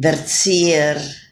werd zeer